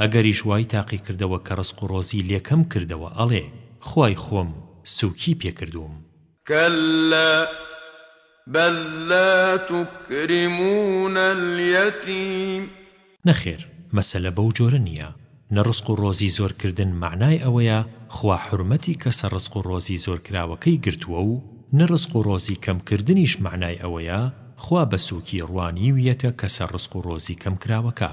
ئەگەریش وای تاقی کردەوە کە ڕزق و ڕۆزی لێ کەم کردەوە ئەڵێ، خوای خۆم سووکی پێ کردووم. کەللا بەل لا توکریمون الیتیم. نەخێر مەسەلە بەو جۆرە نییە، نە ڕزق و ڕۆزی زۆر کردن مەعنای ئەوەیە خوا حورمەتی کەسە ڕزق و ڕۆزی زۆر کراوەکەی گرتووە و نە ڕزق و ڕۆزی کەم کردنیش مەعنای ئەوەیە خوا بە سووکی ڕوانیویەتە کەسە ڕزق و ڕۆزی کەم کراوەکە.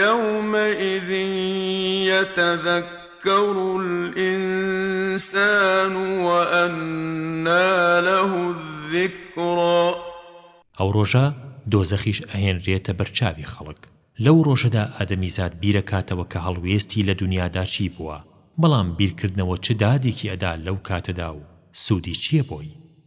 یەومەئیذ یەتەذەکەرو الانسان وەئەننا لەهو الذکری. ئەو ڕۆژە دۆزەخیش ئەهێنرێتە بەر چاوی خەڵک، لەو ڕۆژەدا ئادەمیزاد بیرەکاتەوە کە هەڵوێستی لە دونیادا چی بووە، بەڵام بیرکردنەوە چ دادێکی ئەدا لەو کاتەدا و سوودی چییە بۆی؟